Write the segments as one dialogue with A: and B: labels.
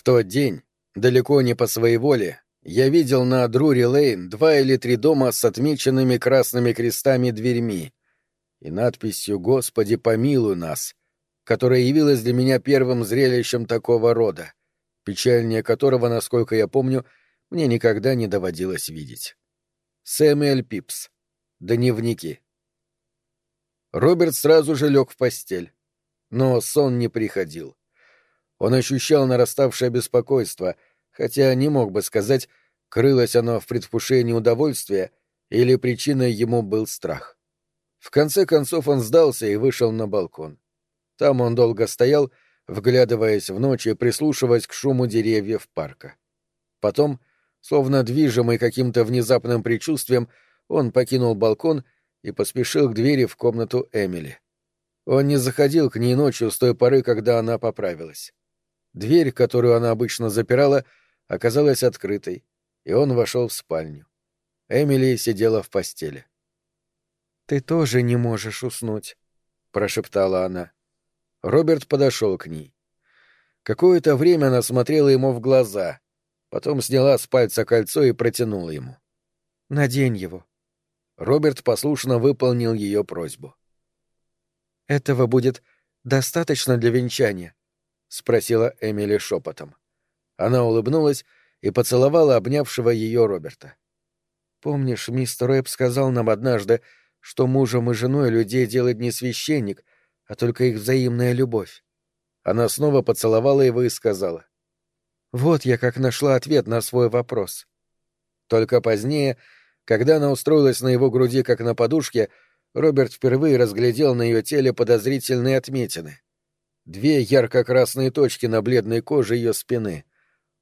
A: В тот день, далеко не по своей воле, я видел на Друри-Лейн два или три дома с отмеченными красными крестами дверьми и надписью «Господи, помилуй нас», которая явилась для меня первым зрелищем такого рода, печальнее которого, насколько я помню, мне никогда не доводилось видеть. Сэмюэль Пипс. Дневники. Роберт сразу же лег в постель. Но сон не приходил. Он ощущал нараставшее беспокойство, хотя не мог бы сказать, крылось оно в предвкушении удовольствия или причиной ему был страх. В конце концов он сдался и вышел на балкон. Там он долго стоял, вглядываясь в ночь и прислушиваясь к шуму деревьев парка. Потом, словно движимый каким-то внезапным предчувствием, он покинул балкон и поспешил к двери в комнату Эмили. Он не заходил к ней ночью с той поры, когда она поправилась. Дверь, которую она обычно запирала, оказалась открытой, и он вошел в спальню. Эмили сидела в постели.
B: «Ты тоже не можешь уснуть», — прошептала она.
A: Роберт подошел к ней. Какое-то время она смотрела ему в глаза, потом сняла с пальца кольцо и протянула ему.
B: «Надень его».
A: Роберт послушно выполнил ее просьбу.
B: «Этого будет достаточно для венчания?»
A: — спросила Эмили шепотом. Она улыбнулась и поцеловала обнявшего ее Роберта.
B: «Помнишь, мистер Эбб сказал нам однажды, что мужем и женой людей делает не священник, а только их взаимная любовь?»
A: Она снова поцеловала его и сказала.
B: «Вот я как нашла ответ на свой вопрос».
A: Только позднее, когда она устроилась на его груди, как на подушке, Роберт впервые разглядел на ее теле подозрительные отметины. Две ярко-красные точки на бледной коже ее спины.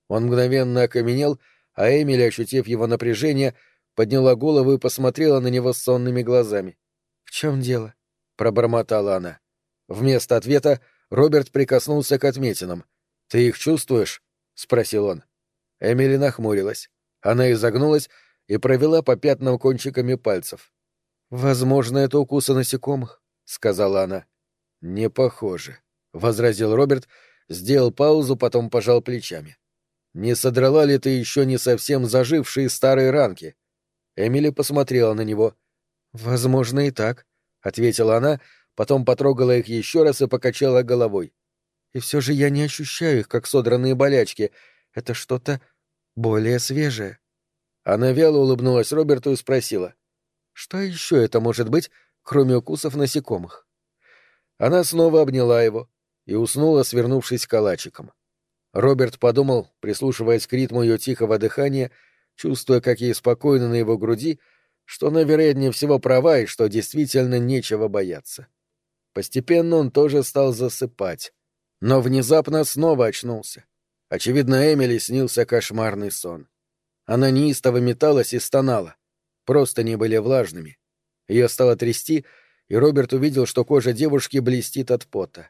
A: Он мгновенно окаменел, а Эмили, ощутив его напряжение, подняла голову и посмотрела на него сонными глазами.
B: «В чем дело?»
A: — пробормотала она. Вместо ответа Роберт прикоснулся к отметинам. «Ты их чувствуешь?» — спросил он. Эмили нахмурилась. Она изогнулась и провела по пятнам кончиками пальцев.
B: «Возможно, это укусы насекомых», — сказала она.
A: «Не похоже», — возразил Роберт, сделал паузу, потом пожал плечами. «Не содрала ли ты еще не совсем зажившие старые ранки?» Эмили посмотрела на него.
B: «Возможно, и так», —
A: ответила она, потом потрогала их еще раз и покачала головой.
B: «И все же я не ощущаю их, как содранные болячки. Это что-то более свежее».
A: Она вяло улыбнулась Роберту и спросила.
B: Что еще это может быть, кроме укусов насекомых?
A: Она снова обняла его и уснула, свернувшись калачиком. Роберт подумал, прислушиваясь к ритму ее тихого дыхания, чувствуя, как ей спокойно на его груди, что она, вероятнее всего, права и что действительно нечего бояться. Постепенно он тоже стал засыпать, но внезапно снова очнулся. Очевидно, Эмили снился кошмарный сон. Она неистово металась и стонала. Просто не были влажными. Ее стало трясти, и Роберт увидел, что кожа девушки блестит от пота.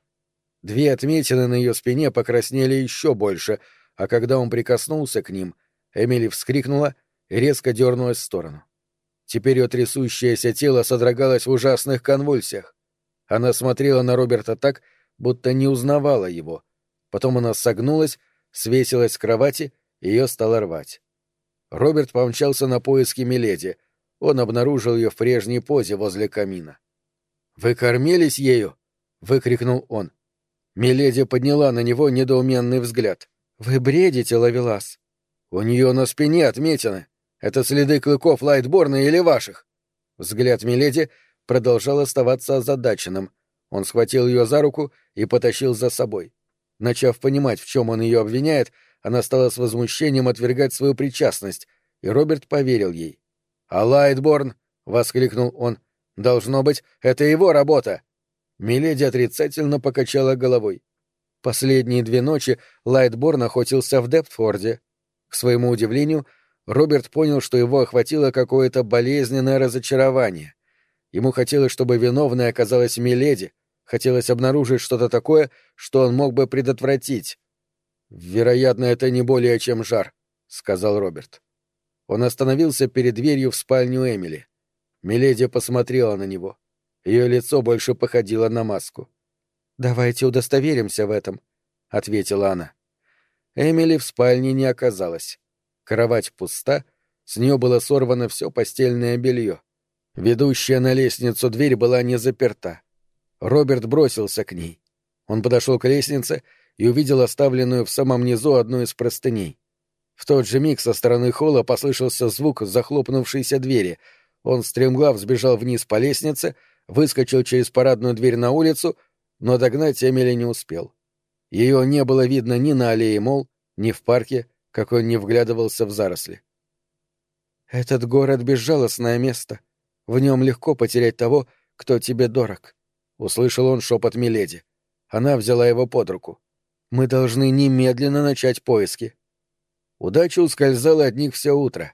A: Две отметины на ее спине покраснели еще больше, а когда он прикоснулся к ним, Эмили вскрикнула и резко дернулась в сторону. Теперь ее трясущееся тело содрогалось в ужасных конвульсиях. Она смотрела на Роберта так, будто не узнавала его. Потом она согнулась, свесилась с кровати, и ее стало рвать. Роберт помчался на поиски Миледи — он обнаружил ее в прежней позе возле камина. «Вы кормились ею?» — выкрикнул он. Миледи подняла на него недоуменный взгляд.
B: «Вы бредите, Лавелас?»
A: «У нее на спине отметины. Это следы клыков Лайтборна или ваших?» Взгляд Миледи продолжал оставаться озадаченным. Он схватил ее за руку и потащил за собой. Начав понимать, в чем он ее обвиняет, она стала с возмущением отвергать свою причастность, и Роберт поверил ей. «А Лайтборн!» — воскликнул он. «Должно быть, это его работа!» Миледи отрицательно покачала головой. Последние две ночи Лайтборн охотился в Дептфорде. К своему удивлению, Роберт понял, что его охватило какое-то болезненное разочарование. Ему хотелось, чтобы виновной оказалась Миледи, хотелось обнаружить что-то такое, что он мог бы предотвратить. «Вероятно, это не более чем жар», — сказал Роберт. Он остановился перед дверью в спальню Эмили. Миледи посмотрела на него. Ее лицо больше походило на маску.
B: «Давайте удостоверимся в этом», — ответила она.
A: Эмили в спальне не оказалось. Кровать пуста, с нее было сорвано все постельное белье. Ведущая на лестницу дверь была не заперта. Роберт бросился к ней. Он подошел к лестнице и увидел оставленную в самом низу одну из простыней. В тот же миг со стороны холла послышался звук захлопнувшейся двери. Он стремглав сбежал вниз по лестнице, выскочил через парадную дверь на улицу, но догнать Эмили не успел. Ее не было видно ни на аллее Мол, ни в парке, как он не вглядывался в заросли. «Этот город — безжалостное место. В нем легко потерять того, кто тебе дорог», — услышал он шепот Миледи. Она взяла его под руку. «Мы должны немедленно начать поиски». Удача ускользала от них все утро.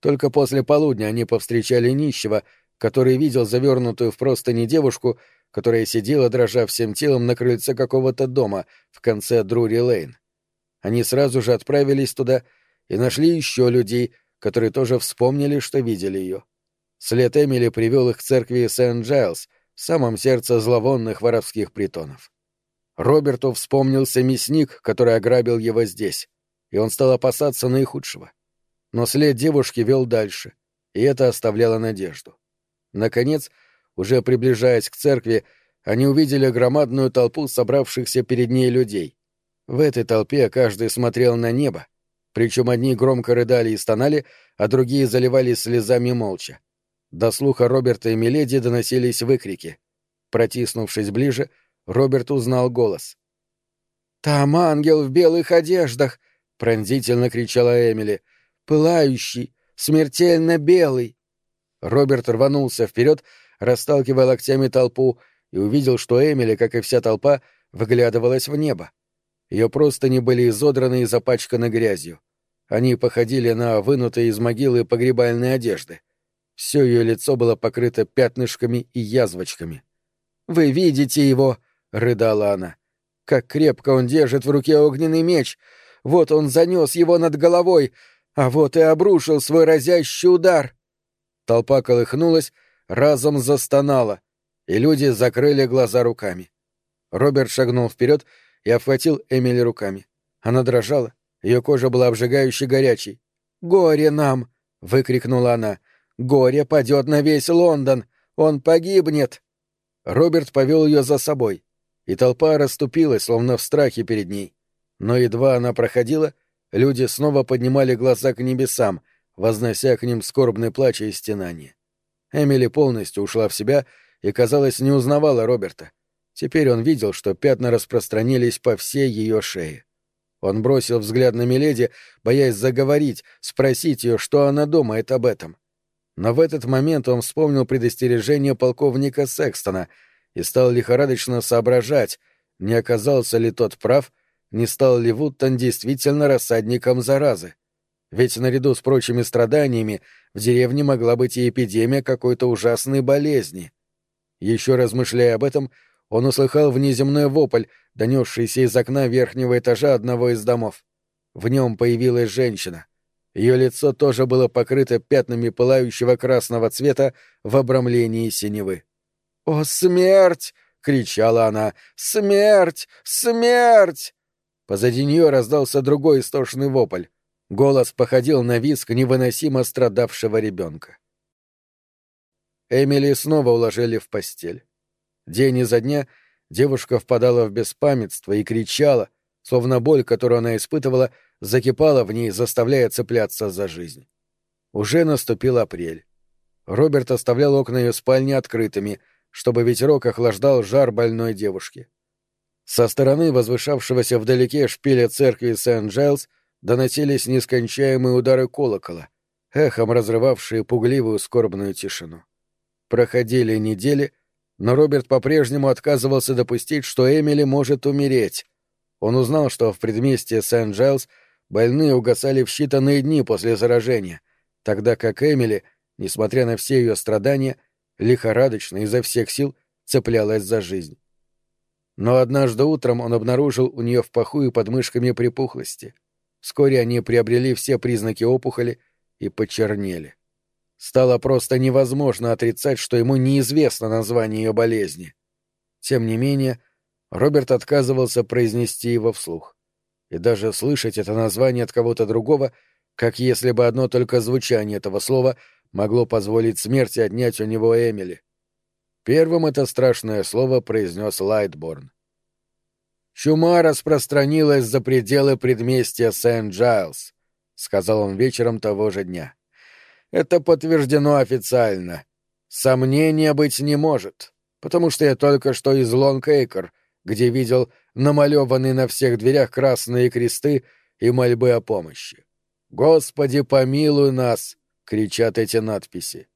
A: Только после полудня они повстречали нищего, который видел завернутую в простыни девушку, которая сидела, дрожа всем телом, на крыльце какого-то дома в конце Друри-Лейн. Они сразу же отправились туда и нашли еще людей, которые тоже вспомнили, что видели ее. След Эмили привел их к церкви Сент-Джайлз, в самом сердце зловонных воровских притонов. Роберту вспомнился мясник, который ограбил его здесь, и он стал опасаться наихудшего. Но след девушки вел дальше, и это оставляло надежду. Наконец, уже приближаясь к церкви, они увидели громадную толпу собравшихся перед ней людей. В этой толпе каждый смотрел на небо, причем одни громко рыдали и стонали, а другие заливались слезами молча. До слуха Роберта и Миледи доносились выкрики. Протиснувшись ближе, Роберт узнал голос. «Там ангел в белых одеждах!» — пронзительно кричала Эмили. «Пылающий, смертельно белый!» Роберт рванулся вперед, расталкивая локтями толпу, и увидел, что Эмили, как и вся толпа, выглядывалась в небо. Ее просто не были изодраны и запачканы грязью. Они походили на вынутые из могилы погребальные одежды. Все ее лицо было покрыто пятнышками и язвочками. «Вы видите его!» — рыдала она. «Как крепко он держит в руке огненный меч! Вот он занес его над головой, а вот и обрушил свой разящий удар!» Толпа колыхнулась, разом застонала, и люди закрыли глаза руками. Роберт шагнул вперед и обхватил Эмили руками. Она дрожала, ее кожа была обжигающе горячей. «Горе нам!» — выкрикнула она. Горе падет на весь Лондон! Он погибнет!» Роберт повел ее за собой, и толпа расступилась, словно в страхе перед ней. Но едва она проходила, люди снова поднимали глаза к небесам, вознося к ним скорбный плач и стенание. Эмили полностью ушла в себя и, казалось, не узнавала Роберта. Теперь он видел, что пятна распространились по всей ее шее. Он бросил взгляд на Миледи, боясь заговорить, спросить ее, что она думает об этом. Но в этот момент он вспомнил предостережение полковника Секстона и стал лихорадочно соображать, не оказался ли тот прав, не стал ли Вуттон действительно рассадником заразы. Ведь наряду с прочими страданиями в деревне могла быть и эпидемия какой-то ужасной болезни. Еще размышляя об этом, он услыхал внеземной вопль, донесшийся из окна верхнего этажа одного из домов. В нем появилась женщина. Ее лицо тоже было покрыто пятнами пылающего красного цвета в обрамлении синевы. «О, смерть!» — кричала она. «Смерть! Смерть!» Позади нее раздался другой истошный вопль. Голос походил на визг невыносимо страдавшего ребенка. Эмили снова уложили в постель. День изо дня девушка впадала в беспамятство и кричала, словно боль, которую она испытывала, закипала в ней, заставляя цепляться за жизнь. Уже наступил апрель. Роберт оставлял окна ее спальни открытыми, чтобы ветерок охлаждал жар больной девушки. Со стороны возвышавшегося вдалеке шпиля церкви Сент-Джайлз доносились нескончаемые удары колокола, эхом разрывавшие пугливую скорбную тишину. Проходили недели, но Роберт по-прежнему отказывался допустить, что Эмили может умереть, он узнал, что в предместье Сент-Джайлз больные угасали в считанные дни после заражения, тогда как Эмили, несмотря на все ее страдания, лихорадочно изо всех сил цеплялась за жизнь. Но однажды утром он обнаружил у нее в паху и под мышками припухлости. Вскоре они приобрели все признаки опухоли и почернели. Стало просто невозможно отрицать, что ему неизвестно название ее болезни. Тем не менее, Роберт отказывался произнести его вслух. и даже слышать это название от кого-то другого, как если бы одно только звучание этого слова могло позволить смерти отнять у него Эмили. Первым это страшное слово произнес Лайтборн. Чума распространилась за пределы предместья Сент-Джайлз, сказал он вечером того же дня. Это подтверждено официально. Сомнения быть не может, потому что я только что из Лонг-Эйкер, где видел намалеванные на всех дверях красные кресты и мольбы о помощи. «Господи, помилуй нас!» — кричат эти надписи.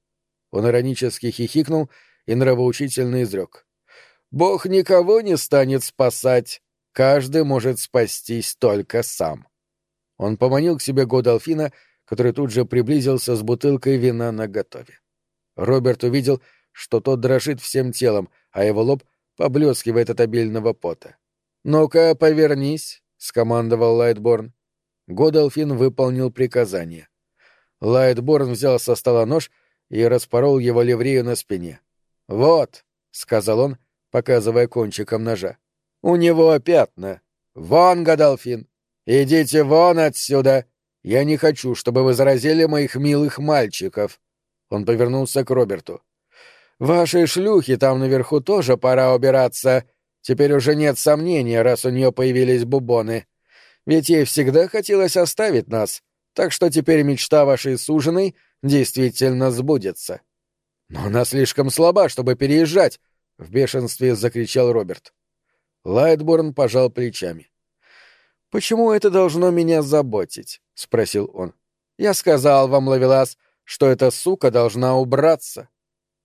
A: Он иронически хихикнул и нравоучительно изрек. «Бог никого не станет спасать, Каждый может спастись только сам. Он поманил к себе Годолфина, который тут же приблизился с бутылкой вина наготове. Роберт увидел, что тот дрожит всем телом, а его лоб поблескивает от обильного пота. «Ну-ка, повернись», — скомандовал Лайтборн. Годолфин выполнил приказание. Лайтборн взял со стола нож и распорол его ливрею на спине. «Вот», — сказал он, показывая кончиком ножа. У него пятна. Вон, Годолфин! Идите вон отсюда! Я не хочу, чтобы вы заразили моих милых мальчиков!» Он повернулся к Роберту. «Вашей шлюхи там наверху тоже пора убираться. Теперь уже нет сомнения, раз у нее появились бубоны. Ведь ей всегда хотелось оставить нас, так что теперь мечта вашей суженой действительно сбудется». «Но она слишком слаба, чтобы переезжать!» — в бешенстве закричал Роберт. Лайтборн пожал плечами. «Почему это должно меня заботить?» — спросил он. «Я сказал вам, Лавелас, что эта сука должна убраться».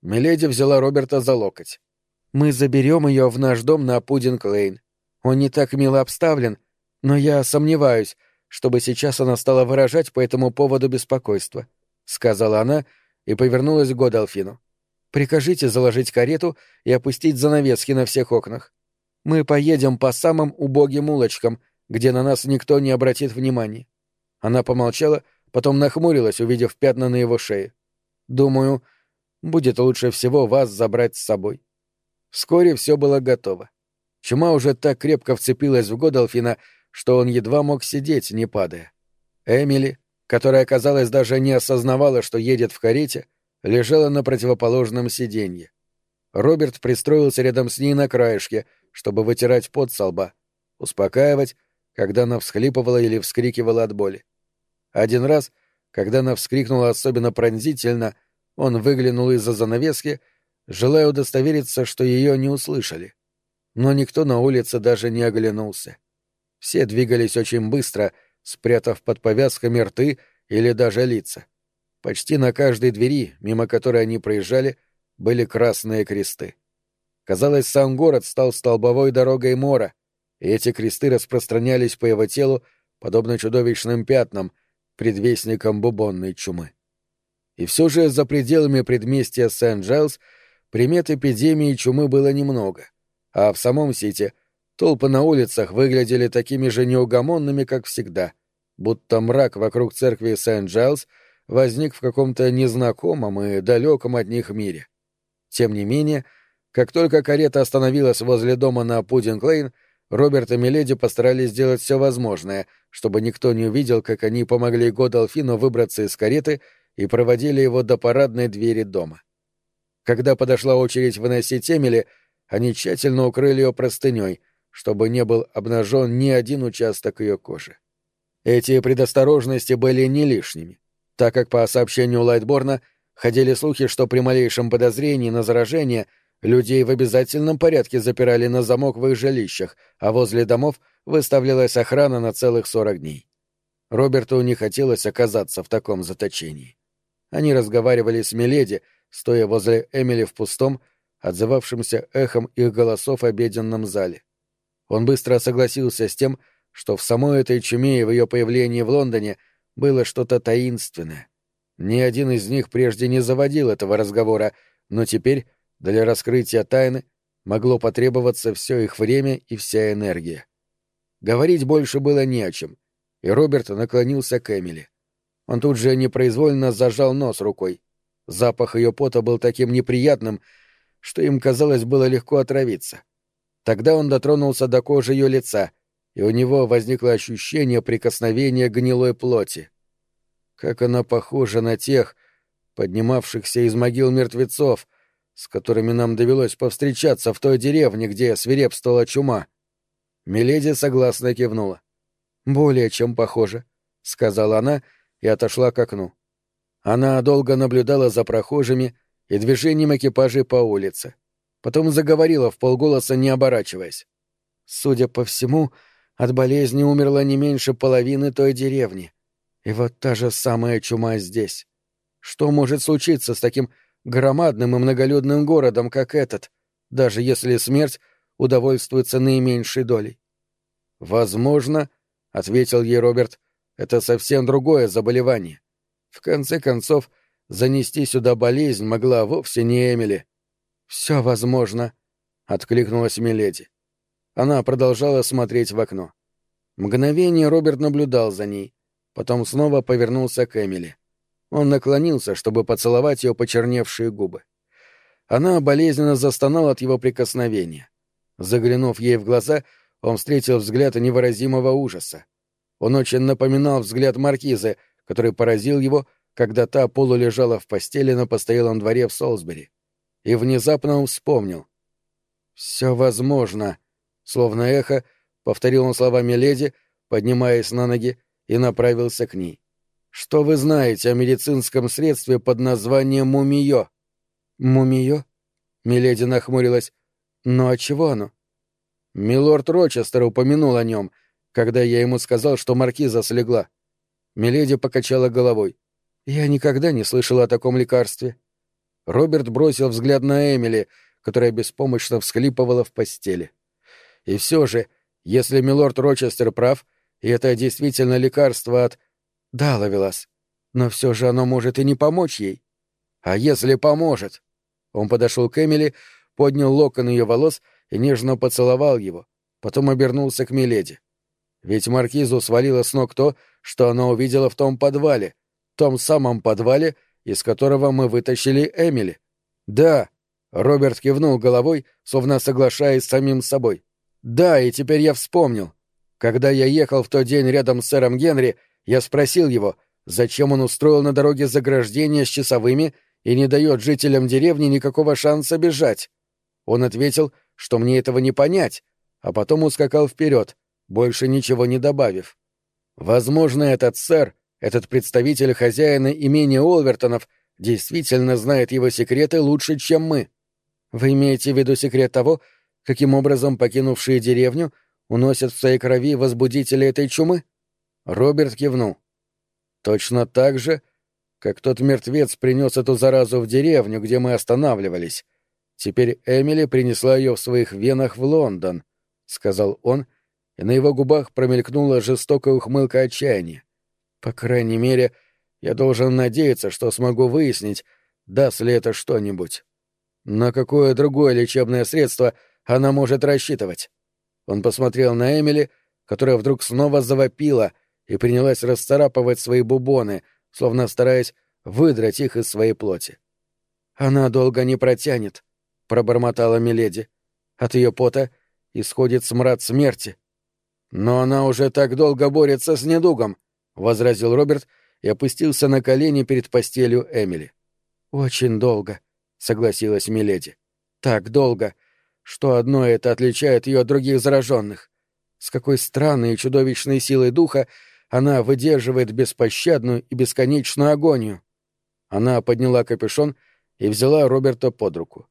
A: Миледи взяла Роберта за локоть. «Мы заберем ее в наш дом на Пудинг-Лейн. Он не так мило обставлен, но я сомневаюсь, чтобы сейчас она стала выражать по этому поводу беспокойство», — сказала она и повернулась к Годалфину. «Прикажите заложить карету и опустить занавески на всех окнах. Мы поедем по самым убогим улочкам, где на нас никто не обратит внимания. Она помолчала, потом нахмурилась, увидев пятна на его шее. Думаю, будет лучше всего вас забрать с собой. Вскоре все было готово. Чума уже так крепко вцепилась в Годолфина, что он едва мог сидеть, не падая. Эмили, которая, казалось, даже не осознавала, что едет в карете, лежала на противоположном сиденье. Роберт пристроился рядом с ней на краешке, чтобы вытирать пот со лба, успокаивать, когда она всхлипывала или вскрикивала от боли. Один раз, когда она вскрикнула особенно пронзительно, он выглянул из-за занавески, желая удостовериться, что ее не услышали. Но никто на улице даже не оглянулся. Все двигались очень быстро, спрятав под повязками рты или даже лица. Почти на каждой двери, мимо которой они проезжали, были красные кресты. Казалось, сам город стал столбовой дорогой Мора, и эти кресты распространялись по его телу, подобно чудовищным пятнам, предвестникам бубонной чумы. И все же за пределами предместья Сент-Джайлз примет эпидемии чумы было немного, а в самом Сити толпы на улицах выглядели такими же неугомонными, как всегда, будто мрак вокруг церкви Сент-Джайлз возник в каком-то незнакомом и далеком от них мире. Тем не менее, — как только карета остановилась возле дома на Пудинг-Лейн, Роберт и Миледи постарались сделать все возможное, чтобы никто не увидел, как они помогли Годолфину выбраться из кареты и проводили его до парадной двери дома. Когда подошла очередь выносить Эмили, они тщательно укрыли ее простыней, чтобы не был обнажен ни один участок ее кожи. Эти предосторожности были не лишними, так как по сообщению Лайтборна ходили слухи, что при малейшем подозрении на заражение — Людей в обязательном порядке запирали на замок в их жилищах, а возле домов выставлялась охрана на целых сорок дней. Роберту не хотелось оказаться в таком заточении. Они разговаривали с Миледи, стоя возле Эмили в пустом, отзывавшемся эхом их голосов обеденном зале. Он быстро согласился с тем, что в самой этой чуме и в ее появлении в Лондоне было что-то таинственное. Ни один из них прежде не заводил этого разговора, но теперь для раскрытия тайны могло потребоваться все их время и вся энергия. Говорить больше было не о чем, и Роберт наклонился к Эмили. Он тут же непроизвольно зажал нос рукой. Запах ее пота был таким неприятным, что им казалось было легко отравиться. Тогда он дотронулся до кожи ее лица, и у него возникло ощущение прикосновения гнилой плоти. Как она похожа на тех, поднимавшихся из могил мертвецов, с которыми нам довелось повстречаться в той деревне, где свирепствовала чума. Миледи согласно кивнула. «Более чем похоже», — сказала она и отошла к окну. Она долго наблюдала за прохожими и движением экипажей по улице. Потом заговорила в полголоса, не оборачиваясь. «Судя по всему, от болезни умерла не меньше половины той деревни. И вот та же самая чума здесь. Что может случиться с таким громадным и многолюдным городом, как этот, даже если смерть удовольствуется наименьшей долей? «Возможно», — ответил ей Роберт, — «это совсем другое заболевание. В конце концов, занести сюда болезнь могла вовсе не Эмили». «Все возможно», — откликнулась Миледи. Она продолжала смотреть в окно. Мгновение Роберт наблюдал за ней, потом снова повернулся к Эмили. Он наклонился, чтобы поцеловать ее почерневшие губы. Она болезненно застонала от его прикосновения. Заглянув ей в глаза, он встретил взгляд невыразимого ужаса. Он очень напоминал взгляд маркизы, который поразил его, когда та полулежала в постели на постоялом дворе в Солсбери. И внезапно он вспомнил. «Все возможно», — словно эхо, повторил он словами леди, поднимаясь на ноги, и направился к ней. Что вы знаете о медицинском средстве под названием мумиё? Мумиё? Миледи нахмурилась. Но от чего оно? Милорд Рочестер упомянул о нем, когда я ему сказал, что маркиза слегла. Миледи покачала головой. Я никогда не слышала о таком лекарстве. Роберт бросил взгляд на Эмили, которая беспомощно всхлипывала в постели. И все же, если милорд Рочестер прав, и это действительно лекарство от да, Лавелас. Но все же оно может и не помочь ей. А если поможет? Он подошел к Эмили, поднял локон ее волос и нежно поцеловал его, потом обернулся к Миледи. Ведь маркизу свалило с ног то, что она увидела в том подвале, том самом подвале, из которого мы вытащили Эмили. Да, Роберт кивнул головой, словно соглашаясь с самим собой. Да, и теперь я вспомнил. Когда я ехал в тот день рядом с сэром Генри, я спросил его, зачем он устроил на дороге заграждение с часовыми и не дает жителям деревни никакого шанса бежать. Он ответил, что мне этого не понять, а потом ускакал вперед, больше ничего не добавив. Возможно, этот сэр, этот представитель хозяина имения Олвертонов, действительно знает его секреты лучше, чем мы. Вы имеете в виду секрет того, каким образом покинувшие деревню уносят в своей крови возбудители этой чумы? Роберт кивнул. Точно так же, как тот мертвец принес эту заразу в деревню, где мы останавливались. Теперь Эмили принесла ее в своих венах в Лондон, — сказал он, и на его губах промелькнула жестокая ухмылка отчаяния. По крайней мере, я должен надеяться, что смогу выяснить, даст ли это что-нибудь. На какое другое лечебное средство она может рассчитывать? Он посмотрел на Эмили, которая вдруг снова завопила — и принялась расцарапывать свои бубоны, словно стараясь выдрать их из своей плоти. «Она долго не протянет», — пробормотала Миледи. «От ее пота исходит смрад смерти». «Но она уже так долго борется с недугом», — возразил Роберт и опустился на колени перед постелью Эмили. «Очень долго», — согласилась Миледи. «Так долго, что одно это отличает ее от других зараженных. С какой странной и чудовищной силой духа она выдерживает беспощадную и бесконечную агонию. Она подняла капюшон и взяла Роберта под руку.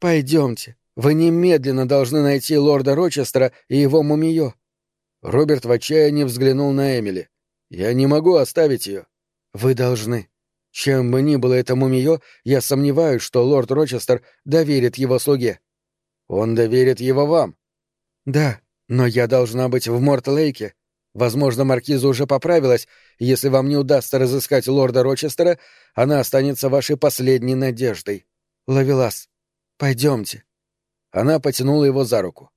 A: «Пойдемте. Вы немедленно должны найти лорда Рочестера и его мумиё». Роберт в отчаянии взглянул на Эмили. «Я не могу оставить ее». «Вы должны. Чем бы ни было это мумиё, я сомневаюсь, что лорд Рочестер доверит его слуге». «Он доверит его вам». «Да, но я должна быть в Морт-Лейке, Возможно, маркиза уже поправилась, если вам не удастся разыскать лорда Рочестера, она останется вашей последней надеждой. Лавелас, пойдемте. Она потянула его за руку.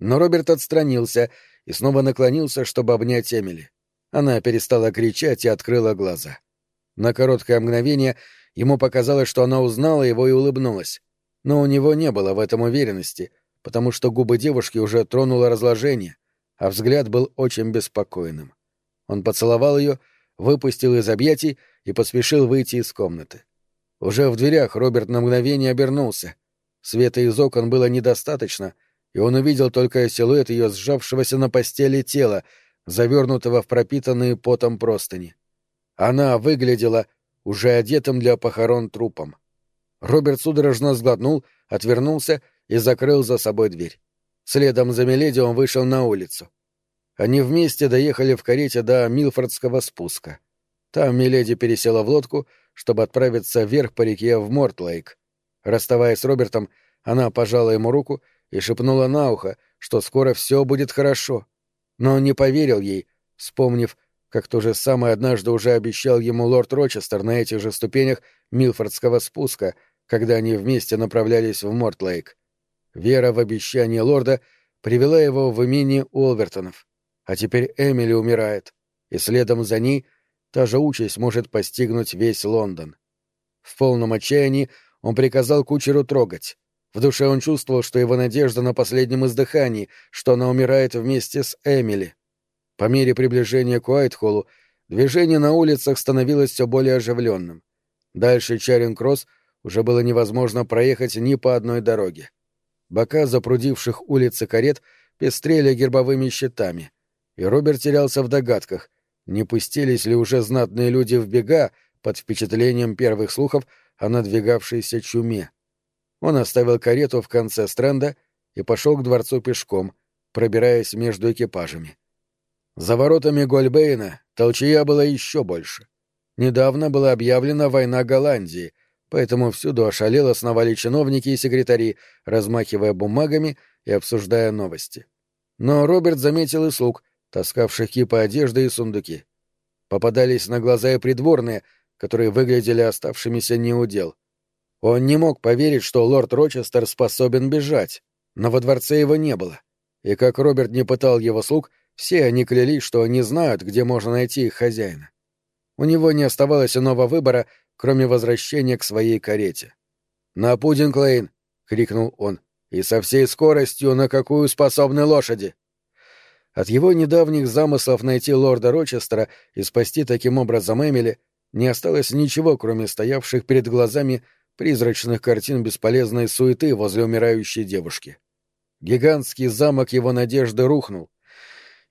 A: Но Роберт отстранился и снова наклонился, чтобы обнять Эмили. Она перестала кричать и открыла глаза. На короткое мгновение ему показалось, что она узнала его и улыбнулась. Но у него не было в этом уверенности, потому что губы девушки уже тронуло разложение, а взгляд был очень беспокойным. Он поцеловал ее, выпустил из объятий и поспешил выйти из комнаты. Уже в дверях Роберт на мгновение обернулся. Света из окон было недостаточно, и он увидел только силуэт ее сжавшегося на постели тела, завернутого в пропитанные потом простыни. Она выглядела уже одетым для похорон трупом. Роберт судорожно сглотнул, отвернулся и закрыл за собой дверь. Следом за Миледи он вышел на улицу. Они вместе доехали в карете до Милфордского спуска. Там Миледи пересела в лодку, чтобы отправиться вверх по реке в Мортлейк. Расставаясь с Робертом, она пожала ему руку и шепнула на ухо, что скоро все будет хорошо. Но он не поверил ей, вспомнив, как то же самое однажды уже обещал ему лорд Рочестер на этих же ступенях Милфордского спуска, когда они вместе направлялись в Мортлейк. Вера в обещание лорда привела его в имение Уолвертонов. А теперь Эмили умирает, и следом за ней та же участь может постигнуть весь Лондон. В полном отчаянии он приказал кучеру трогать. В душе он чувствовал, что его надежда на последнем издыхании, что она умирает вместе с Эмили. По мере приближения к Уайтхоллу движение на улицах становилось все более оживленным. Дальше Чаринг-Кросс уже было невозможно проехать ни по одной дороге. Бока запрудивших улицы карет пестрели гербовыми щитами, и Роберт терялся в догадках, не пустились ли уже знатные люди в бега под впечатлением первых слухов о надвигавшейся чуме. Он оставил карету в конце стренда и пошел к дворцу пешком, пробираясь между экипажами. За воротами Гольбейна толчья была еще больше. Недавно была объявлена война Голландии, поэтому всюду ошалело сновали чиновники и секретари, размахивая бумагами и обсуждая новости. Но Роберт заметил и слуг, таскавших кипы одежды и сундуки. Попадались на глаза и придворные, которые выглядели оставшимися неудел. Он не мог поверить, что лорд Рочестер способен бежать, но во дворце его не было. И как Роберт не пытал его слуг, все они клялись, что не знают, где можно найти их хозяина. У него не оставалось иного выбора, кроме возвращения к своей карете. «На Пудинг-Лейн!» — крикнул он. «И со всей скоростью, на какую способны лошади!» От его недавних замыслов найти лорда Рочестера и спасти таким образом Эмили не осталось ничего, кроме стоявших перед глазами призрачных картин бесполезной суеты возле умирающей девушки. Гигантский замок его надежды рухнул,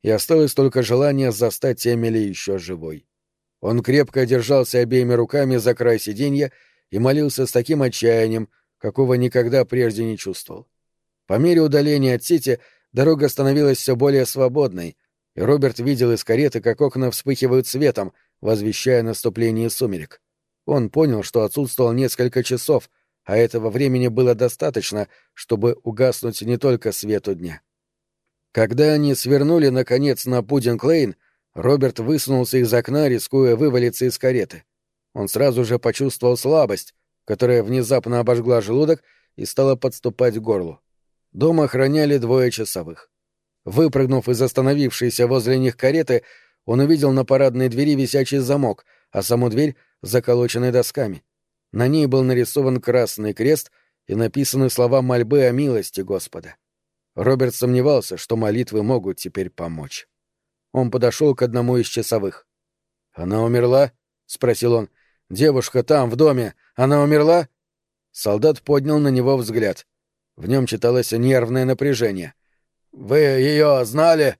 A: и осталось только желание застать Эмили еще живой. Он крепко держался обеими руками за край сиденья и молился с таким отчаянием, какого никогда прежде не чувствовал. По мере удаления от Сити дорога становилась все более свободной, и Роберт видел из кареты, как окна вспыхивают светом, возвещая наступление сумерек. Он понял, что отсутствовал несколько часов, а этого времени было достаточно, чтобы угаснуть не только свету дня. Когда они свернули, наконец, на Пудинг-Лейн, Роберт высунулся из окна, рискуя вывалиться из кареты. Он сразу же почувствовал слабость, которая внезапно обожгла желудок и стала подступать к горлу. Дома охраняли двое часовых. Выпрыгнув из остановившейся возле них кареты, он увидел на парадной двери висячий замок, а саму дверь заколоченной досками. На ней был нарисован красный крест и написаны слова мольбы о милости Господа. Роберт сомневался, что молитвы могут теперь помочь. Он подошел к одному из часовых. «Она умерла?» — спросил он. «Девушка там, в доме. Она умерла?» Солдат поднял на него взгляд. В нем читалось нервное напряжение. «Вы ее знали?»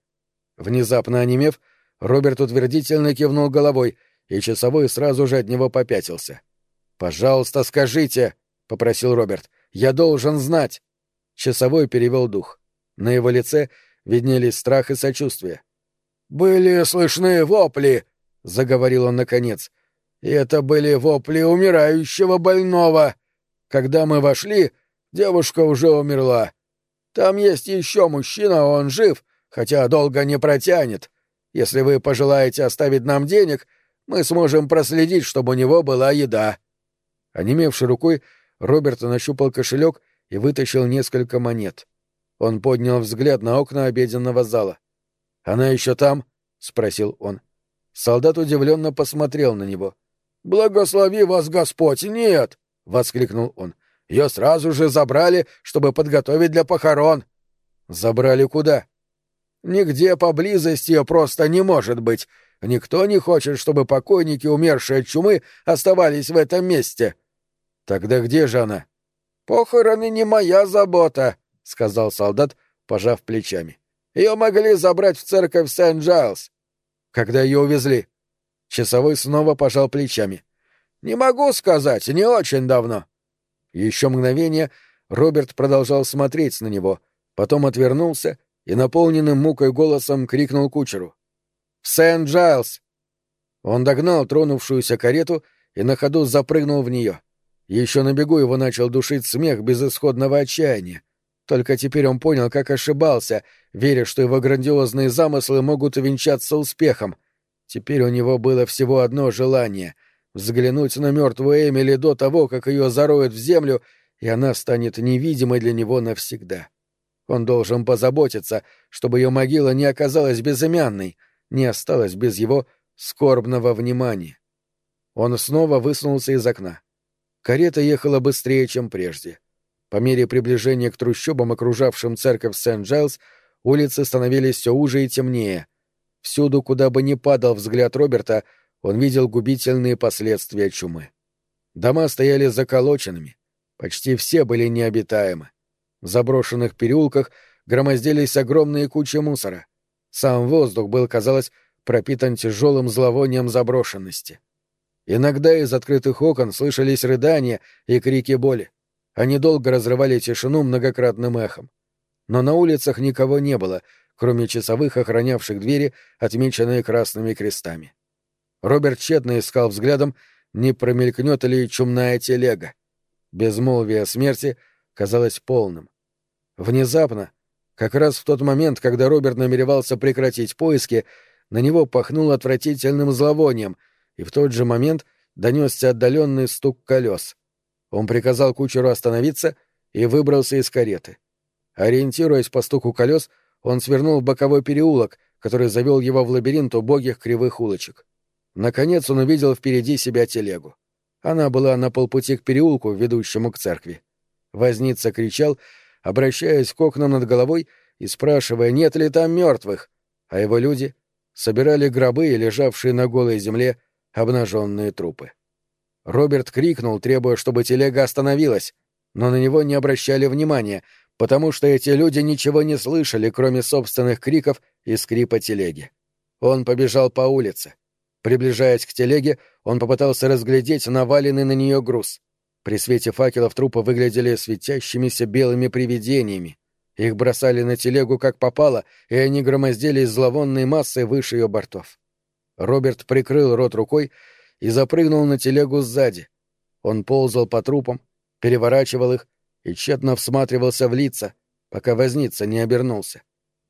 A: Внезапно онемев, Роберт утвердительно кивнул головой, и часовой сразу же от него попятился. «Пожалуйста, скажите!» — попросил Роберт. «Я должен знать!» Часовой перевел дух. На его лице виднелись страх и сочувствие. «Были слышны вопли», — заговорил он наконец. «И это были вопли умирающего больного. Когда мы вошли, девушка уже умерла. Там есть еще мужчина, он жив, хотя долго не протянет. Если вы пожелаете оставить нам денег, мы сможем проследить, чтобы у него была еда». Онемевшей рукой, Роберт нащупал кошелек и вытащил несколько монет. Он поднял взгляд на окна обеденного зала. Она еще там? спросил он. Солдат удивленно посмотрел на него. Благослови вас Господь, нет! воскликнул он. Ее сразу же забрали, чтобы подготовить для похорон. Забрали куда? Нигде поблизости ее просто не может быть. Никто не хочет, чтобы покойники, умершие от чумы, оставались в этом месте. Тогда где же она? Похороны не моя забота, сказал солдат, пожав плечами. Ее могли забрать в церковь Сент-Джайлз. Когда ее увезли? Часовой снова пожал плечами. Не могу сказать, не очень давно. Еще мгновение Роберт продолжал смотреть на него, потом отвернулся и наполненным мукой голосом крикнул кучеру. «В Сент-Джайлз!» Он догнал тронувшуюся карету и на ходу запрыгнул в нее. Еще на бегу его начал душить смех безысходного отчаяния. Только теперь он понял, как ошибался, веря, что его грандиозные замыслы могут увенчаться успехом. Теперь у него было всего одно желание — взглянуть на мертвую Эмили до того, как ее зароют в землю, и она станет невидимой для него навсегда. Он должен позаботиться, чтобы ее могила не оказалась безымянной, не осталась без его скорбного внимания. Он снова высунулся из окна. Карета ехала быстрее, чем прежде. По мере приближения к трущобам, окружавшим церковь Сент-Джайлз, улицы становились все уже и темнее. Всюду, куда бы ни падал взгляд Роберта, он видел губительные последствия чумы. Дома стояли заколоченными, почти все были необитаемы. В заброшенных переулках громоздились огромные кучи мусора. Сам воздух был, казалось, пропитан тяжелым зловонием заброшенности. Иногда из открытых окон слышались рыдания и крики боли. Они долго разрывали тишину многократным эхом. Но на улицах никого не было, кроме часовых, охранявших двери, отмеченные красными крестами. Роберт тщетно искал взглядом, не промелькнет ли чумная телега. Безмолвие смерти казалось полным. Внезапно, как раз в тот момент, когда Роберт намеревался прекратить поиски, на него пахнуло отвратительным зловонием, и в тот же момент донесся отдаленный стук колес. Он приказал кучеру остановиться и выбрался из кареты. Ориентируясь по стуку колес, он свернул в боковой переулок, который завел его в лабиринт убогих кривых улочек. Наконец он увидел впереди себя телегу. Она была на полпути к переулку, ведущему к церкви. Возница кричал, обращаясь к окнам над головой и спрашивая, нет ли там мертвых, а его люди собирали гробы и лежавшие на голой земле обнаженные трупы. Роберт крикнул, требуя, чтобы телега остановилась, но на него не обращали внимания, потому что эти люди ничего не слышали, кроме собственных криков и скрипа телеги. Он побежал по улице. Приближаясь к телеге, он попытался разглядеть наваленный на нее груз. При свете факелов трупы выглядели светящимися белыми привидениями. Их бросали на телегу как попало, и они громоздились зловонной массой выше ее бортов. Роберт прикрыл рот рукой и запрыгнул на телегу сзади. Он ползал по трупам, переворачивал их и тщетно всматривался в лица, пока возница не обернулся.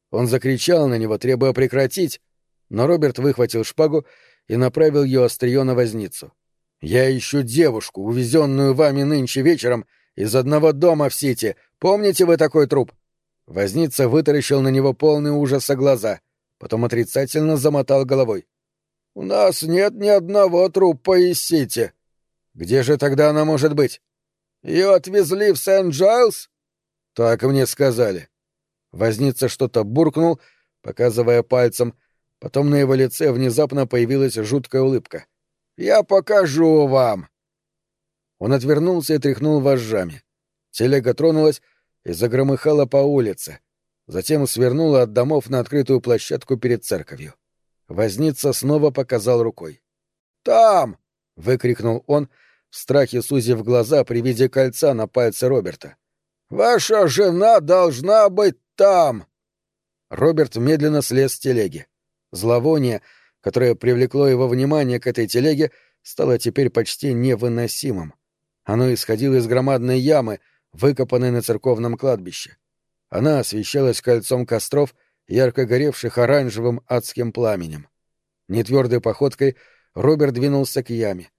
A: Он закричал на него, требуя прекратить, но Роберт выхватил шпагу и направил ее острие на возницу. «Я ищу девушку, увезенную вами нынче вечером из одного дома в Сити. Помните вы такой труп?» Возница вытаращил на него полный ужаса глаза, потом отрицательно замотал головой. «У нас нет ни одного трупа из Сити». «Где же тогда она может быть?» «Ее отвезли в Сент-Джайлз?» «Так мне сказали». Возница что-то буркнул, показывая пальцем, потом на его лице внезапно появилась жуткая улыбка. Я покажу вам!» Он отвернулся и тряхнул вожжами. Телега тронулась и загромыхала по улице. Затем свернула от домов на открытую площадку перед церковью. Возница снова показал рукой. «Там!» — выкрикнул он, в страхе сузив глаза при виде кольца на пальце Роберта. «Ваша жена должна быть там!» Роберт медленно слез с телеги. Зловоние — которое привлекло его внимание к этой телеге, стало теперь почти невыносимым. Оно исходило из громадной ямы, выкопанной на церковном кладбище. Она освещалась кольцом костров, ярко горевших оранжевым адским пламенем. Нетвердой походкой Роберт двинулся к яме.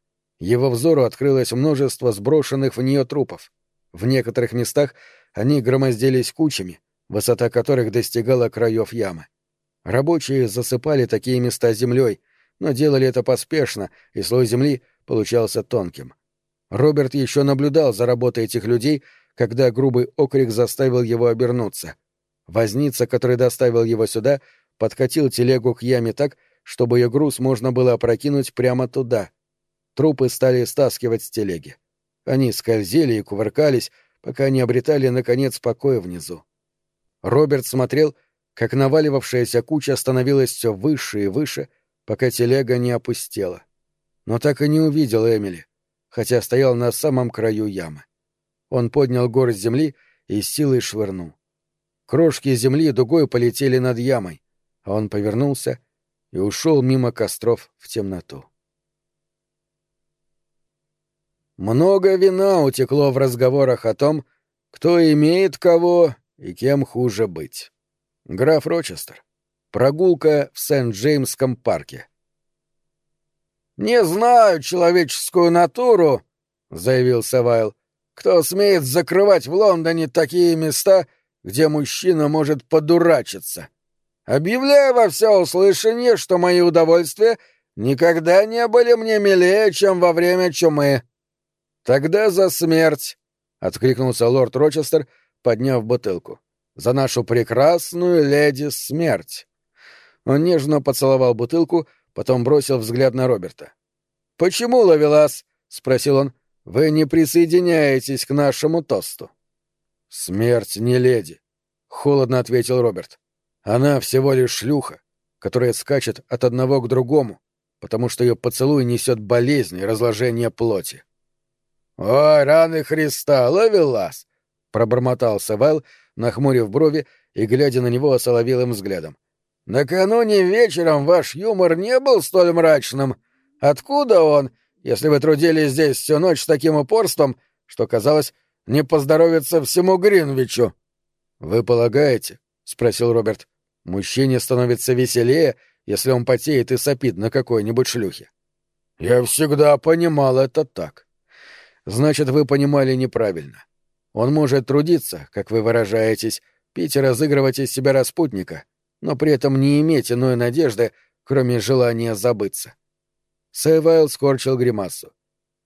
A: Его взору открылось множество сброшенных в нее трупов. В некоторых местах они громоздились кучами, высота которых достигала краев ямы. Рабочие засыпали такие места землей, но делали это поспешно, и слой земли получался тонким. Роберт еще наблюдал за работой этих людей, когда грубый окрик заставил его обернуться. Возница, который доставил его сюда, подкатил телегу к яме так, чтобы ее груз можно было опрокинуть прямо туда. Трупы стали стаскивать с телеги. Они скользили и кувыркались, пока не обретали, наконец, покой внизу. Роберт смотрел, как наваливавшаяся куча становилась все выше и выше, пока телега не опустела. Но так и не увидел Эмили, хотя стоял на самом краю ямы. Он поднял горсть земли и силой швырнул. Крошки земли дугой полетели над ямой, а он повернулся и ушел мимо костров в темноту. Много вина утекло в разговорах о том, кто имеет кого и кем хуже быть. Граф Рочестер. Прогулка в Сент-Джеймском парке. «Не знаю человеческую натуру», — заявил Савайл, — «кто смеет закрывать в Лондоне такие места, где мужчина может подурачиться. Объявляю во всеуслышание, что мои удовольствия никогда не были мне милее, чем во время чумы. «Тогда за смерть!» — откликнулся лорд Рочестер, подняв бутылку. «За нашу прекрасную леди смерть!» Он нежно поцеловал бутылку, потом бросил взгляд на Роберта. «Почему, Лавелас?» — спросил он. «Вы не присоединяетесь к нашему тосту?» «Смерть не леди», — холодно ответил Роберт. «Она всего лишь шлюха, которая скачет от одного к другому, потому что ее поцелуй несет болезнь и разложение плоти. «Ой, раны Христа, ловелас!» — пробормотал Савел, нахмурив брови и глядя на него осоловелым взглядом. «Накануне вечером ваш юмор не был столь мрачным. Откуда он, если вы трудились здесь всю ночь с таким упорством, что, казалось, не поздоровится всему Гринвичу?» «Вы полагаете?» — спросил Роберт. «Мужчине становится веселее, если он потеет и сопит на какой-нибудь шлюхе». «Я всегда понимал это так», значит, вы понимали неправильно. Он может трудиться, как вы выражаетесь, пить и разыгрывать из себя распутника, но при этом не иметь иной надежды, кроме желания забыться. Сэвайл скорчил гримасу.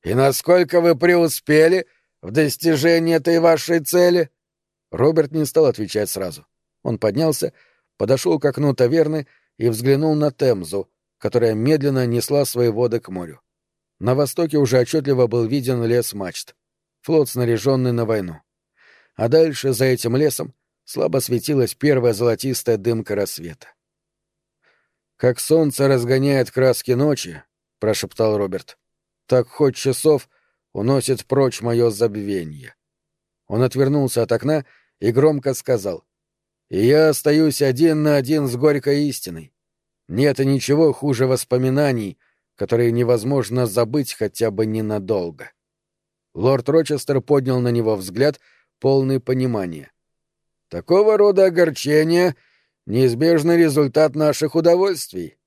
A: «И насколько вы преуспели в достижении этой вашей цели?» Роберт не стал отвечать сразу. Он поднялся, подошел к окну таверны и взглянул на Темзу, которая медленно несла свои воды к морю. На востоке уже отчетливо был виден лес мачт. Флот, снаряженный на войну. А дальше, за этим лесом, слабо светилась первая золотистая дымка рассвета. «Как солнце разгоняет краски ночи», — прошептал Роберт, — «так хоть часов уносит прочь мое забвенье». Он отвернулся от окна и громко сказал, «И я остаюсь один на один с горькой истиной. Нет ничего хуже воспоминаний, которые невозможно забыть хотя бы ненадолго. Лорд Рочестер поднял на него взгляд, полный понимания. «Такого рода огорчение — неизбежный результат наших удовольствий».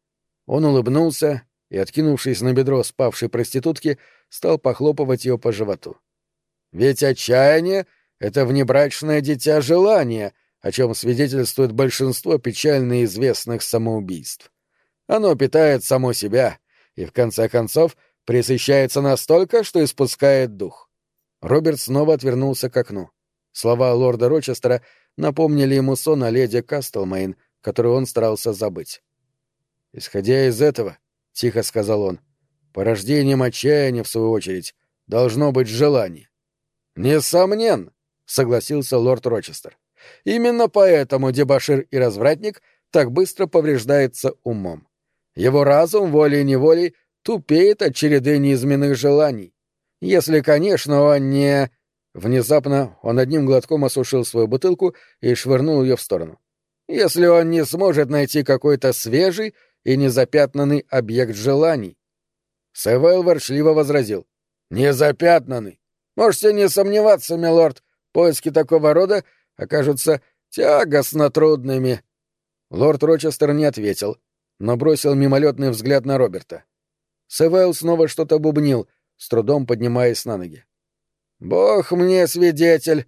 A: Он улыбнулся и, откинувшись на бедро спавшей проститутки, стал похлопывать ее по животу. «Ведь отчаяние — это внебрачное дитя желания, о чем свидетельствует большинство печально известных самоубийств. Оно питает само себя — и в конце концов присыщается настолько, что испускает дух. Роберт снова отвернулся к окну. Слова лорда Рочестера напомнили ему сон о леди Кастлмейн, который он старался забыть. «Исходя из этого», — тихо сказал он, — «порождением отчаяния, в свою очередь, должно быть желание». «Несомненно», — согласился лорд Рочестер. «Именно поэтому дебошир и развратник так быстро повреждается умом. Его разум волей-неволей тупеет от череды низменных желаний. Если, конечно, он не... Внезапно он одним глотком осушил свою бутылку и швырнул ее в сторону. Если он не сможет найти какой-то свежий и незапятнанный объект желаний. Сэвел ворчливо возразил. «Незапятнанный. Можете не сомневаться, милорд, поиски такого рода окажутся тягостно трудными». Лорд Рочестер не ответил, но бросил мимолетный взгляд на Роберта. Севайл снова что-то бубнил, с трудом поднимаясь на ноги. «Бог мне свидетель!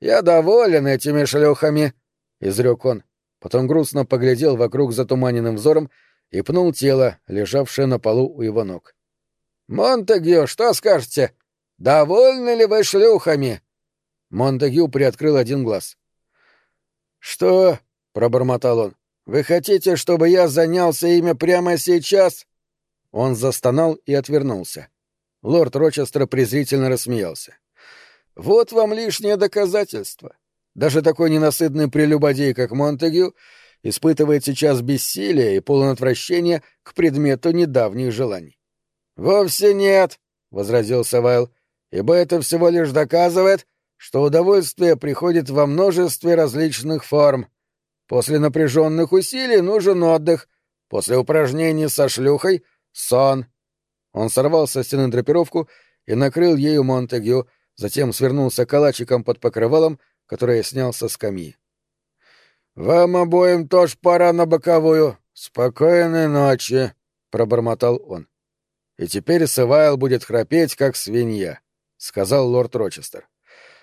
A: Я доволен этими шлюхами!» — изрек он. Потом грустно поглядел вокруг затуманенным взором и пнул тело, лежавшее на полу у его ног. «Монтегю, что скажете? Довольны ли вы шлюхами?» Монтегю приоткрыл один глаз. «Что?» — пробормотал он. «Вы хотите, чтобы я занялся ими прямо сейчас?» Он застонал и отвернулся. Лорд Рочестер презрительно рассмеялся. «Вот вам лишнее доказательство. Даже такой ненасытный прелюбодей, как Монтегю, испытывает сейчас бессилие и полон отвращения к предмету недавних желаний. «Вовсе нет», — возразил Савайл, — «ибо это всего лишь доказывает, что удовольствие приходит во множестве различных форм. После напряженных усилий нужен отдых, после упражнений со шлюхой — сон». Он сорвал со стены драпировку и накрыл ею Монтегю, затем свернулся калачиком под покрывалом, которое снял со скамьи. «Вам обоим тоже пора на боковую. Спокойной ночи», — пробормотал он. «И теперь Сывайл будет храпеть, как свинья», — сказал лорд Рочестер.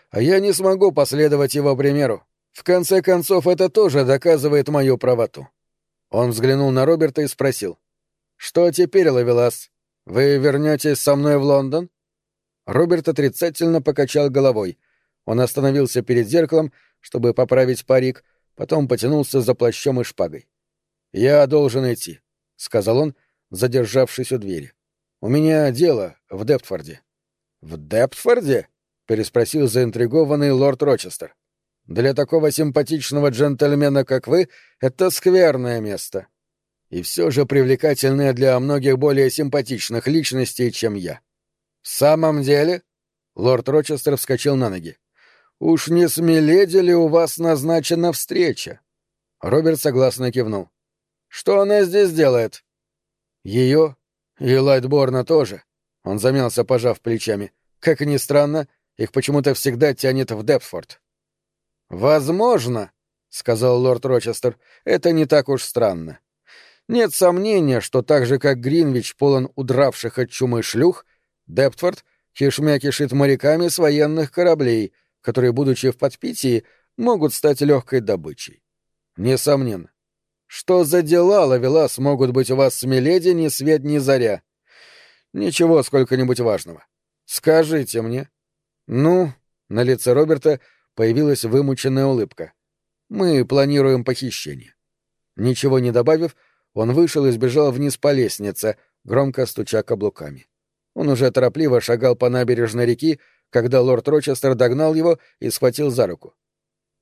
A: «А я не смогу последовать его примеру. В конце концов, это тоже доказывает мою правоту». Он взглянул на Роберта и спросил. «Что теперь, Лавелас? Вы вернетесь со мной в Лондон?» Роберт отрицательно покачал головой. Он остановился перед зеркалом, чтобы поправить парик, — потом потянулся за плащом и шпагой. «Я должен идти», — сказал он, задержавшись у двери. «У меня дело в Дептфорде». «В Дептфорде?» — переспросил заинтригованный лорд Рочестер. «Для такого симпатичного джентльмена, как вы, это скверное место. И все же привлекательное для многих более симпатичных личностей, чем я». «В самом деле?» — лорд Рочестер вскочил на ноги. «Уж не с ли у вас назначена встреча?» Роберт согласно кивнул. «Что она здесь делает?» «Ее? И Лайтборна тоже». Он замялся, пожав плечами. «Как ни странно, их почему-то всегда тянет в Депфорд». «Возможно», — сказал лорд Рочестер, — «это не так уж странно. Нет сомнения, что так же, как Гринвич полон удравших от чумы шлюх, Дептфорд кишмя кишит моряками с военных кораблей — которые, будучи в подпитии, могут стать легкой добычей. Несомненно. Что за дела, Лавелас, могут быть у вас с Миледи ни свет ни заря? Ничего сколько-нибудь важного. Скажите мне. Ну, на лице Роберта появилась вымученная улыбка. Мы планируем похищение. Ничего не добавив, он вышел и сбежал вниз по лестнице, громко стуча каблуками. Он уже торопливо шагал по набережной реки, когда лорд Рочестер догнал его и схватил за руку.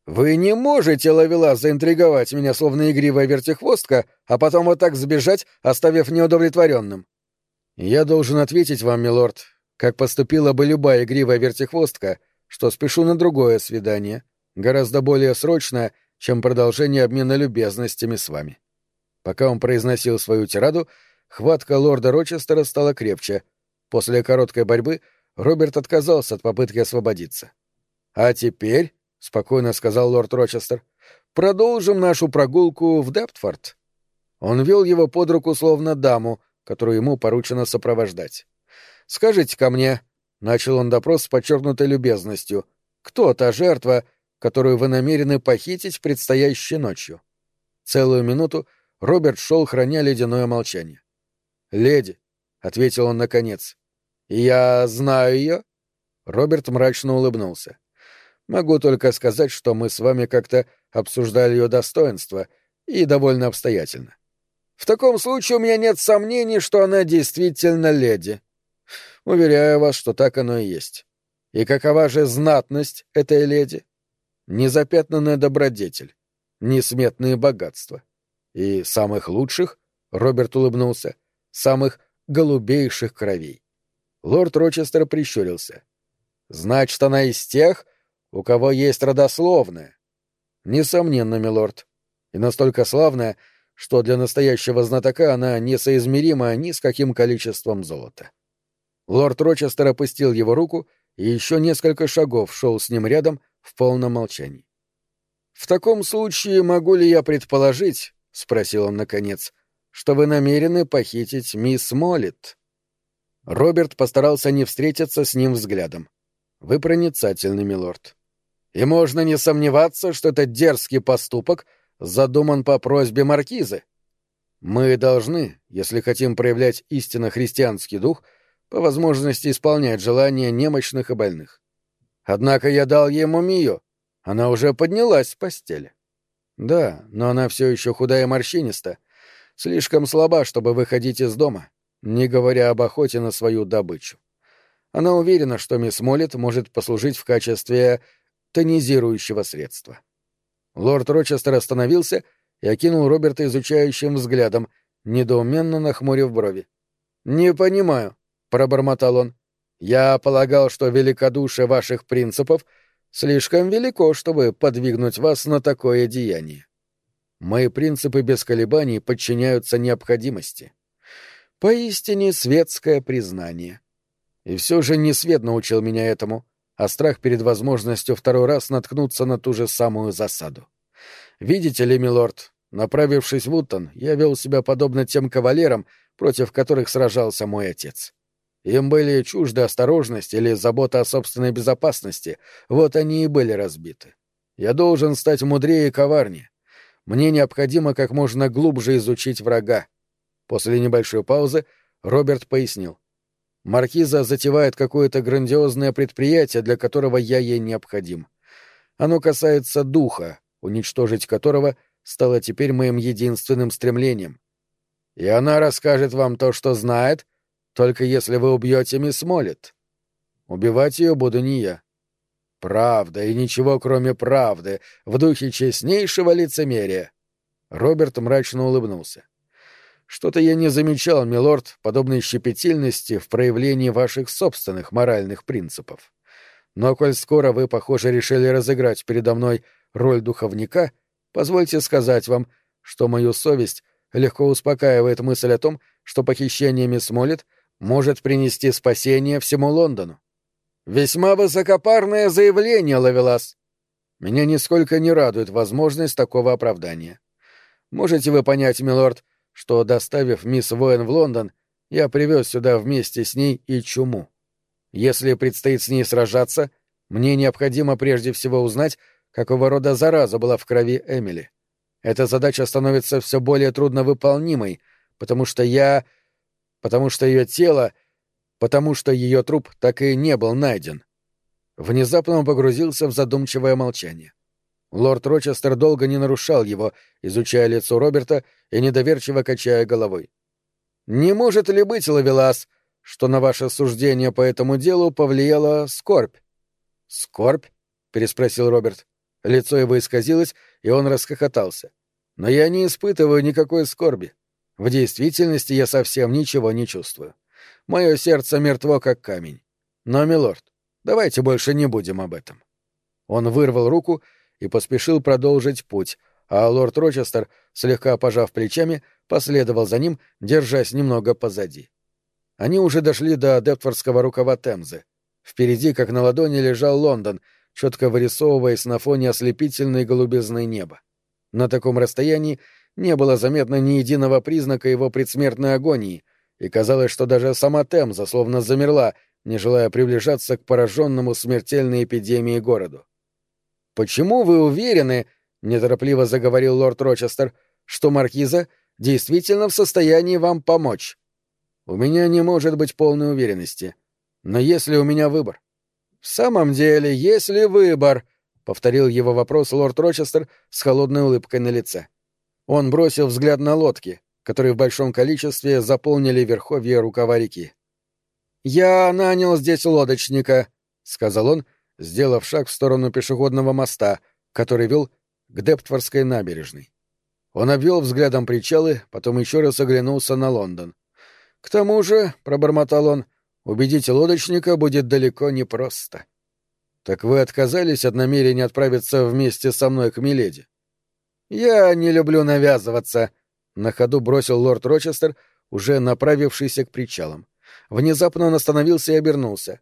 A: «Вы не можете, Лавелас, заинтриговать меня, словно игривая вертихвостка, а потом вот так сбежать, оставив неудовлетворенным». «Я должен ответить вам, милорд, как поступила бы любая игривая вертихвостка, что спешу на другое свидание, гораздо более срочное, чем продолжение обмена любезностями с вами». Пока он произносил свою тираду, хватка лорда Рочестера стала крепче. После короткой борьбы — Роберт отказался от попытки освободиться. «А теперь», — спокойно сказал лорд Рочестер, — «продолжим нашу прогулку в Дептфорд». Он вел его под руку словно даму, которую ему поручено сопровождать. скажите ко мне», — начал он допрос с подчеркнутой любезностью, — «кто та жертва, которую вы намерены похитить предстоящей ночью?» Целую минуту Роберт шел, храня ледяное молчание. «Леди», — ответил он наконец, «Я знаю ее?» Роберт мрачно улыбнулся. «Могу только сказать, что мы с вами как-то обсуждали ее достоинство, и довольно обстоятельно. В таком случае у меня нет сомнений, что она действительно леди. Уверяю вас, что так оно и есть. И какова же знатность этой леди? Незапятнанная добродетель, несметные богатства. И самых лучших, — Роберт улыбнулся, — самых голубейших кровей. Лорд Рочестер прищурился. «Значит, она из тех, у кого есть родословная?» «Несомненно, милорд. И настолько славная, что для настоящего знатока она несоизмерима ни с каким количеством золота». Лорд Рочестер опустил его руку и еще несколько шагов шел с ним рядом в полном молчании. «В таком случае могу ли я предположить, — спросил он наконец, — что вы намерены похитить мисс Моллит?» Роберт постарался не встретиться с ним взглядом. «Вы проницательный, милорд. И можно не сомневаться, что этот дерзкий поступок задуман по просьбе маркизы. Мы должны, если хотим проявлять истинно христианский дух, по возможности исполнять желания немощных и больных. Однако я дал ему Мию. Она уже поднялась с постели. Да, но она все еще худая и морщиниста. Слишком слаба, чтобы выходить из дома, не говоря об охоте на свою добычу. Она уверена, что мисс Моллет может послужить в качестве тонизирующего средства. Лорд Рочестер остановился и окинул Роберта изучающим взглядом, недоуменно нахмурив брови. «Не понимаю», — пробормотал он. «Я полагал, что великодушие ваших принципов слишком велико, чтобы подвигнуть вас на такое деяние. Мои принципы без колебаний подчиняются необходимости. Поистине светское признание. И все же не свет научил меня этому, а страх перед возможностью второй раз наткнуться на ту же самую засаду. Видите ли, милорд, направившись в Уттон, я вел себя подобно тем кавалерам, против которых сражался мой отец. Им были чужды осторожность или забота о собственной безопасности, вот они и были разбиты. Я должен стать мудрее и коварнее. Мне необходимо как можно глубже изучить врага. После небольшой паузы Роберт пояснил. Маркиза затевает какое-то грандиозное предприятие, для которого я ей необходим. Оно касается духа, уничтожить которого стало теперь моим единственным стремлением. И она расскажет вам то, что знает, только если вы убьете мисс Моллет. Убивать ее буду не я. Правда и ничего, кроме правды, в духе честнейшего лицемерия. Роберт мрачно улыбнулся. Что-то я не замечал, милорд, подобной щепетильности в проявлении ваших собственных моральных принципов. Но коль скоро вы, похоже, решили разыграть передо мной роль духовника, позвольте сказать вам, что мою совесть легко успокаивает мысль о том, что похищение мисс Моллет может принести спасение всему Лондону. Весьма высокопарное заявление, Лавелас. Меня нисколько не радует возможность такого оправдания. Можете вы понять, милорд, что, доставив мисс Воин в Лондон, я привез сюда вместе с ней и чуму. Если предстоит с ней сражаться, мне необходимо прежде всего узнать, какого рода зараза была в крови Эмили. Эта задача становится все более трудновыполнимой, потому что я... потому что ее тело... потому что ее труп так и не был найден. Внезапно он погрузился в задумчивое молчание. Лорд Рочестер долго не нарушал его, изучая лицо Роберта и недоверчиво качая головой. «Не может ли быть, Лавелас, что на ваше суждение по этому делу повлияла скорбь?» «Скорбь?» — переспросил Роберт. Лицо его исказилось, и он расхохотался. «Но я не испытываю никакой скорби. В действительности я совсем ничего не чувствую. Мое сердце мертво, как камень. Но, милорд, давайте больше не будем об этом». Он вырвал руку и поспешил продолжить путь, а лорд Рочестер, слегка пожав плечами, последовал за ним, держась немного позади. Они уже дошли до Дептфордского рукава Темзы. Впереди, как на ладони, лежал Лондон, четко вырисовываясь на фоне ослепительной голубизны неба. На таком расстоянии не было заметно ни единого признака его предсмертной агонии, и казалось, что даже сама Темза словно замерла, не желая приближаться к пораженному смертельной эпидемией городу. «Почему вы уверены, — неторопливо заговорил лорд Рочестер, — что маркиза действительно в состоянии вам помочь? У меня не может быть полной уверенности. Но если у меня выбор? В самом деле, если выбор, — повторил его вопрос лорд Рочестер с холодной улыбкой на лице. Он бросил взгляд на лодки, которые в большом количестве заполнили верховье рукава реки. «Я нанял здесь лодочника», — сказал он, сделав шаг в сторону пешеходного моста, который вел к Дептфордской набережной. Он обвел взглядом причалы, потом еще раз оглянулся на Лондон. «К тому же», — пробормотал он, — «убедить лодочника будет далеко не просто». «Так вы отказались от намерения отправиться вместе со мной к Миледи?» «Я не люблю навязываться», — на ходу бросил лорд Рочестер, уже направившийся к причалам. Внезапно он остановился и обернулся.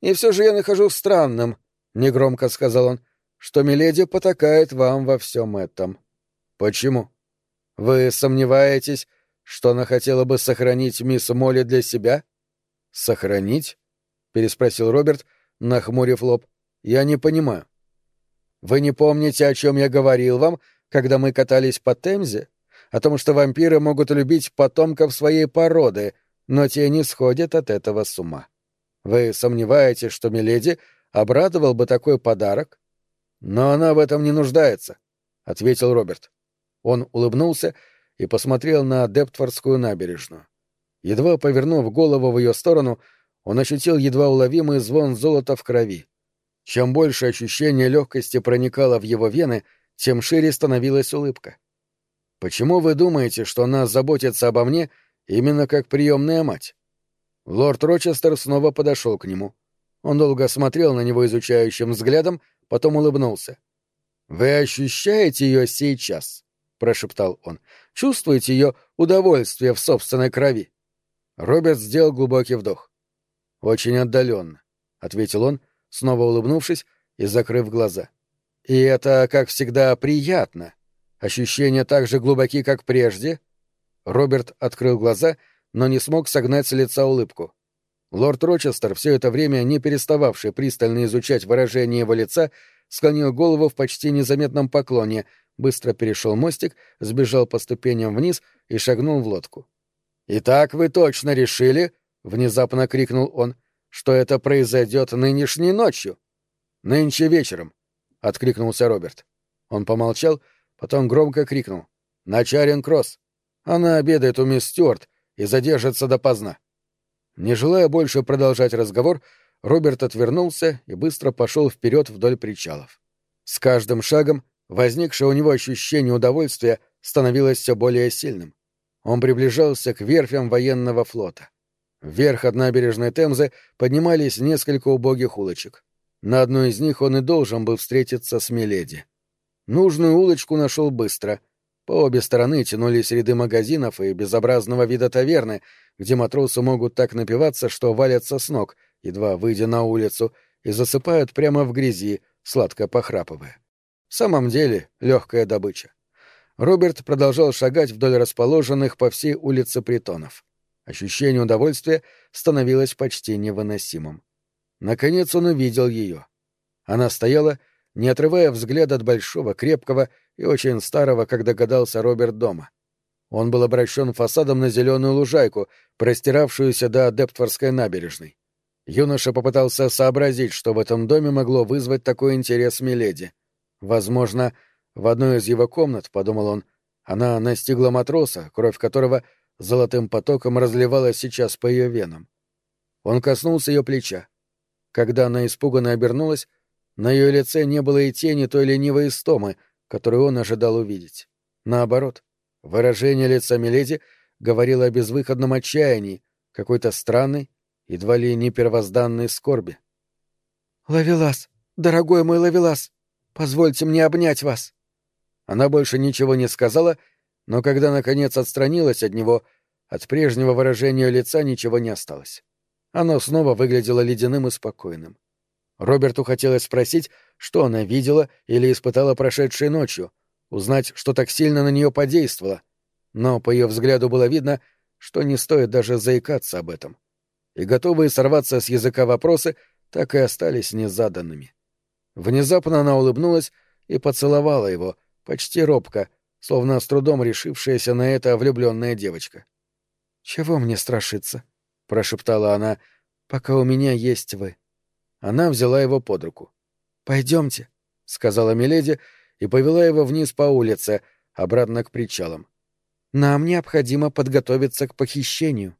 A: И все же я нахожу странным, — негромко сказал он, — что Миледи потакает вам во всем этом. Почему? Вы сомневаетесь, что она хотела бы сохранить мисс Молли для себя? Сохранить? — переспросил Роберт, нахмурив лоб. Я не понимаю. Вы не помните, о чем я говорил вам, когда мы катались по Темзе? О том, что вампиры могут любить потомков своей породы, но те не сходят от этого с ума. Вы сомневаетесь, что Миледи обрадовал бы такой подарок? Но она в этом не нуждается. — ответил Роберт. Он улыбнулся и посмотрел на Дептфордскую набережную. Едва повернув голову в ее сторону, он ощутил едва уловимый звон золота в крови. Чем больше ощущение легкости проникало в его вены, тем шире становилась улыбка. «Почему вы думаете, что она заботится обо мне именно как приемная мать?» Лорд Рочестер снова подошел к нему. Он долго смотрел на него изучающим взглядом, потом улыбнулся. «Вы ощущаете ее сейчас?» — прошептал он. «Чувствуете ее удовольствие в собственной крови?» Роберт сделал глубокий вдох. «Очень отдаленно», — ответил он, снова улыбнувшись и закрыв глаза. «И это, как всегда, приятно. Ощущения так же глубоки, как прежде». Роберт открыл глаза, но не смог согнать с лица улыбку. Лорд Рочестер, все это время не перестававший пристально изучать выражение его лица, склонил голову в почти незаметном поклоне, быстро перешел мостик, сбежал по ступеням вниз и шагнул в лодку. «Итак вы точно решили, — внезапно крикнул он, — что это произойдет нынешней ночью?» «Нынче вечером», — откликнулся Роберт. Он помолчал, потом громко крикнул. «На Чаринг-Кросс! Она обедает у мисс Стюарт и задержится допоздна». Не желая больше продолжать разговор, Роберт отвернулся и быстро пошел вперед вдоль причалов. С каждым шагом возникшее у него ощущение удовольствия становилось все более сильным. Он приближался к верфям военного флота. Вверх от набережной Темзы поднимались несколько убогих улочек. На одной из них он и должен был встретиться с Миледи. Нужную улочку нашел быстро. По обе стороны тянулись ряды магазинов и безобразного вида таверны, где матросы могут так напиваться, что валятся с ног, едва выйдя на улицу, и засыпают прямо в грязи, сладко похрапывая. В самом деле легкая добыча. Роберт продолжал шагать вдоль расположенных по всей улице притонов. Ощущение удовольствия становилось почти невыносимым. Наконец он увидел ее. Она стояла, не отрывая взгляд от большого, крепкого и очень старого, как догадался Роберт, дома. Он был обращен фасадом на зеленую лужайку, простиравшуюся до Дептфорской набережной. Юноша попытался сообразить, что в этом доме могло вызвать такой интерес Миледи. Возможно, в одной из его комнат, — подумал он, — она настигла матроса, кровь которого золотым потоком разливалась сейчас по ее венам. Он коснулся ее плеча. Когда она испуганно обернулась, на ее лице не было и тени той ленивой истомы, которую он ожидал увидеть. Наоборот, выражение лица Миледи говорило о безвыходном отчаянии, какой-то странной, едва ли не первозданной скорби.
B: «Лавелас, дорогой мой Лавелас, позвольте мне обнять вас!»
A: Она больше ничего не сказала, но когда, наконец, отстранилась от него, от прежнего выражения лица ничего не осталось. Оно снова выглядело ледяным и спокойным. Роберту хотелось спросить, что она видела или испытала прошедшей ночью, узнать, что так сильно на нее подействовало, но по ее взгляду было видно, что не стоит даже заикаться об этом. И готовые сорваться с языка вопросы так и остались незаданными. Внезапно она улыбнулась и поцеловала его — почти робко, словно с трудом решившаяся на это влюбленная девочка.
B: «Чего мне страшиться?» — прошептала она, — «пока у меня есть вы».
A: Она взяла его под руку.
B: «Пойдемте», — сказала
A: Миледи и повела его вниз по улице, обратно к причалам.
B: «Нам необходимо подготовиться к похищению».